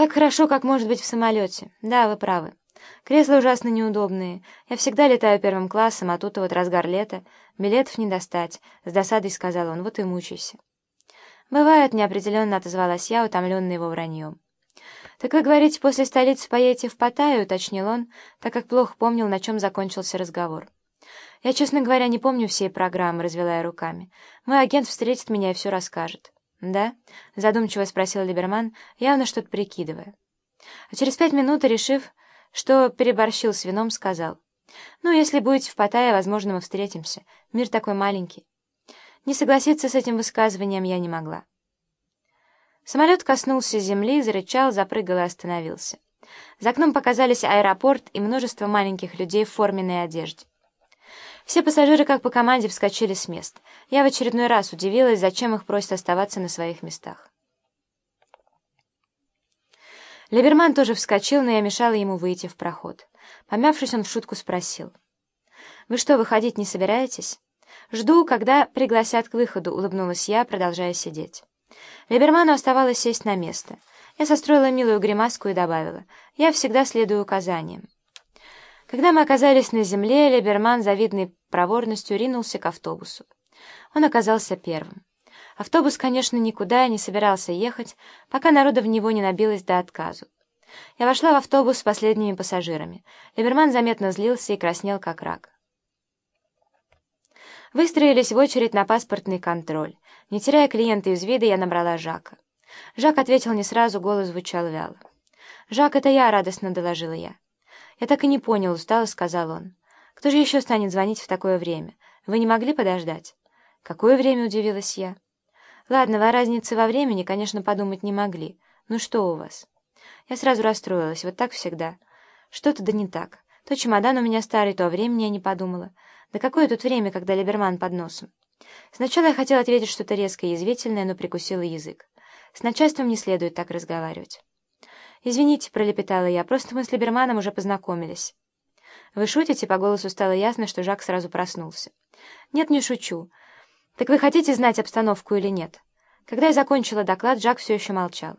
Так хорошо, как может быть в самолете. Да, вы правы. Кресла ужасно неудобные. Я всегда летаю первым классом, а тут вот разгар лета. Билетов не достать. С досадой сказал он. Вот и мучайся. Бывает, неопределенно отозвалась я, утомленная его враньем. «Так вы говорите, после столицы поедете в Паттайю?» — уточнил он, так как плохо помнил, на чем закончился разговор. «Я, честно говоря, не помню всей программы», — развела я руками. «Мой агент встретит меня и все расскажет». «Да?» — задумчиво спросил Либерман, явно что-то прикидывая. А через пять минут, решив, что переборщил с вином, сказал. «Ну, если будете в Паттайе, возможно, мы встретимся. Мир такой маленький». Не согласиться с этим высказыванием я не могла. Самолет коснулся земли, зарычал, запрыгал и остановился. За окном показались аэропорт и множество маленьких людей в форменной одежде. Все пассажиры, как по команде, вскочили с мест. Я в очередной раз удивилась, зачем их просят оставаться на своих местах. Либерман тоже вскочил, но я мешала ему выйти в проход. Помявшись, он в шутку спросил. «Вы что, выходить не собираетесь?» «Жду, когда пригласят к выходу», — улыбнулась я, продолжая сидеть. Либерману оставалось сесть на место. Я состроила милую гримаску и добавила. «Я всегда следую указаниям». Когда мы оказались на земле, Либерман завидной проворностью ринулся к автобусу. Он оказался первым. Автобус, конечно, никуда не собирался ехать, пока народа в него не набилось до отказу. Я вошла в автобус с последними пассажирами. Либерман заметно злился и краснел, как рак. Выстроились в очередь на паспортный контроль. Не теряя клиента из вида, я набрала Жака. Жак ответил не сразу, голос звучал вяло. «Жак, это я», — радостно доложила я. «Я так и не понял», — устало сказал он. «Кто же еще станет звонить в такое время? Вы не могли подождать?» «Какое время?» — удивилась я. «Ладно, вы о разнице во времени, конечно, подумать не могли. Ну что у вас?» Я сразу расстроилась, вот так всегда. Что-то да не так. То чемодан у меня старый, то о времени я не подумала. Да какое тут время, когда Либерман под носом? Сначала я хотела ответить что-то резкое и язвительное, но прикусила язык. С начальством не следует так разговаривать. «Извините», — пролепетала я, — «просто мы с Либерманом уже познакомились». «Вы шутите?» — по голосу стало ясно, что Жак сразу проснулся. «Нет, не шучу. Так вы хотите знать обстановку или нет?» Когда я закончила доклад, Жак все еще молчал.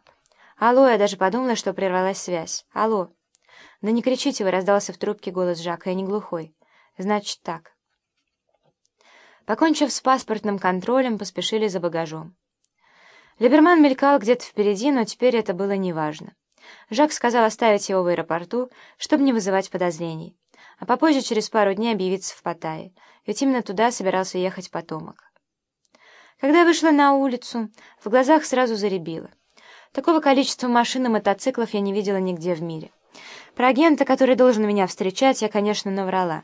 «Алло!» — я даже подумала, что прервалась связь. «Алло!» «Да не кричите вы!» — раздался в трубке голос Жака. «Я не глухой». «Значит так». Покончив с паспортным контролем, поспешили за багажом. Либерман мелькал где-то впереди, но теперь это было неважно. Жак сказал оставить его в аэропорту, чтобы не вызывать подозрений, а попозже через пару дней объявиться в Паттайе, ведь именно туда собирался ехать потомок. Когда я вышла на улицу, в глазах сразу заребило. Такого количества машин и мотоциклов я не видела нигде в мире. Про агента, который должен меня встречать, я, конечно, наврала.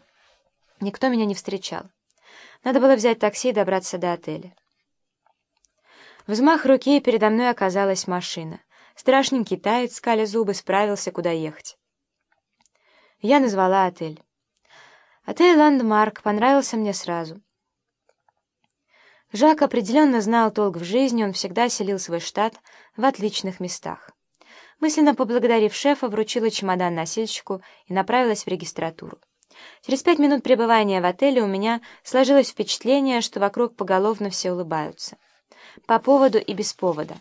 Никто меня не встречал. Надо было взять такси и добраться до отеля. Взмах руки, передо мной оказалась машина. Страшный китаец, скаля зубы, справился, куда ехать. Я назвала отель. Отель «Ландмарк» понравился мне сразу. Жак определенно знал толк в жизни, он всегда селил свой штат в отличных местах. Мысленно поблагодарив шефа, вручила чемодан носильщику и направилась в регистратуру. Через пять минут пребывания в отеле у меня сложилось впечатление, что вокруг поголовно все улыбаются. По поводу и без повода.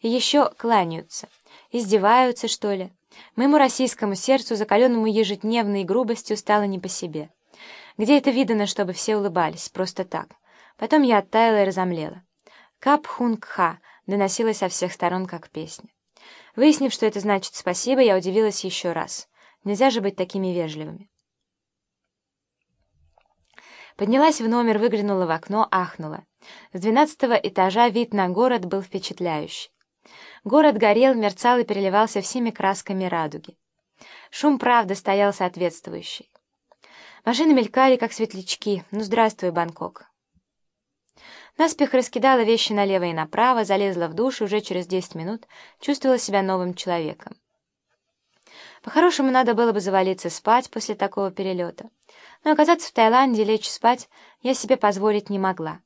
Еще кланяются. Издеваются, что ли? Моему российскому сердцу, закаленному ежедневной грубостью, стало не по себе. Где это видано, чтобы все улыбались? Просто так. Потом я оттаяла и разомлела. «Кап хунг ха» доносилась со всех сторон, как песня. Выяснив, что это значит «спасибо», я удивилась еще раз. Нельзя же быть такими вежливыми. Поднялась в номер, выглянула в окно, ахнула. С двенадцатого этажа вид на город был впечатляющий. Город горел, мерцал и переливался всеми красками радуги. Шум, правда, стоял соответствующий. Машины мелькали, как светлячки. Ну, здравствуй, Бангкок. Наспех раскидала вещи налево и направо, залезла в душ и уже через десять минут чувствовала себя новым человеком. По-хорошему, надо было бы завалиться спать после такого перелета. Но оказаться в Таиланде и лечь спать я себе позволить не могла.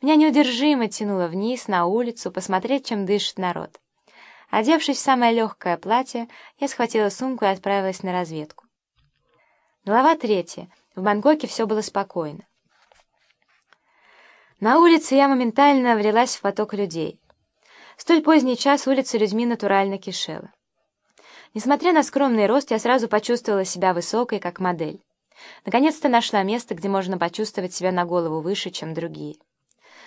Меня неудержимо тянуло вниз, на улицу, посмотреть, чем дышит народ. Одевшись в самое легкое платье, я схватила сумку и отправилась на разведку. Глава третья. В Бангкоке все было спокойно. На улице я моментально влилась в поток людей. В столь поздний час улица людьми натурально кишела. Несмотря на скромный рост, я сразу почувствовала себя высокой, как модель. Наконец-то нашла место, где можно почувствовать себя на голову выше, чем другие.